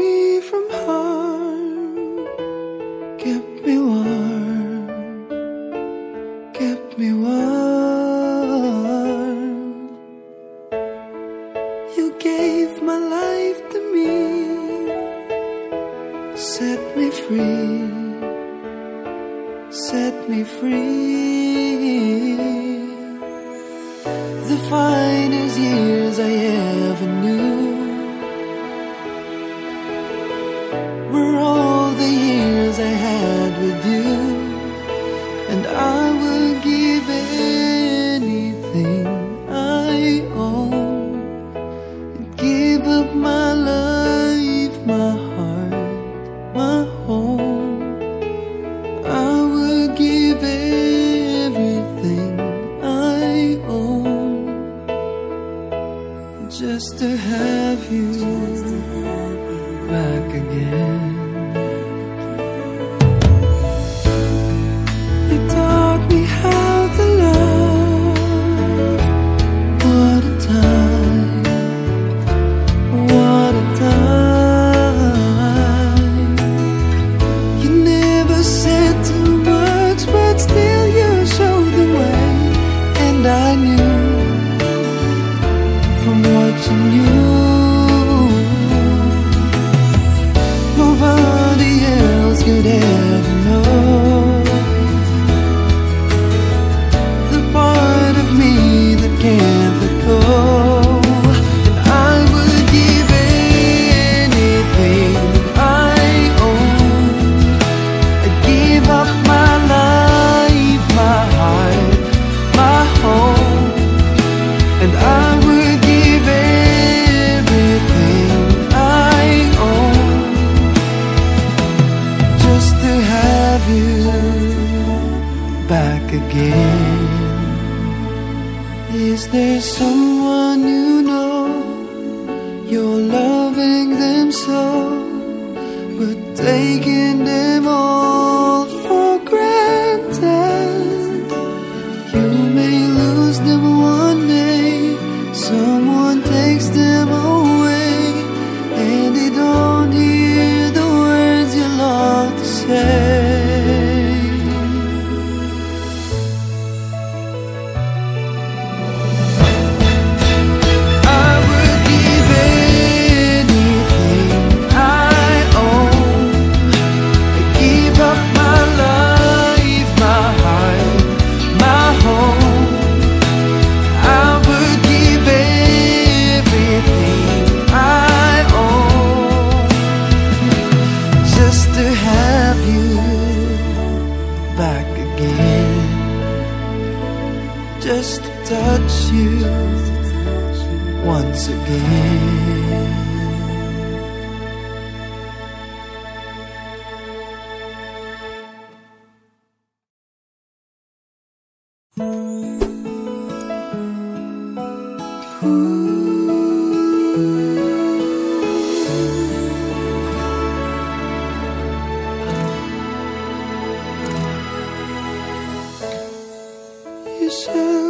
me from harm, kept me warm, kept me warm. You gave my life to me, set me free, set me free. The finest years I ever I had with you, and I would give anything I own give up my life, my heart, my home. I would give everything I own just to have you back again. Back again. Is there someone you know you're loving them so, but taking them all? just to touch you once again. Thank you. 深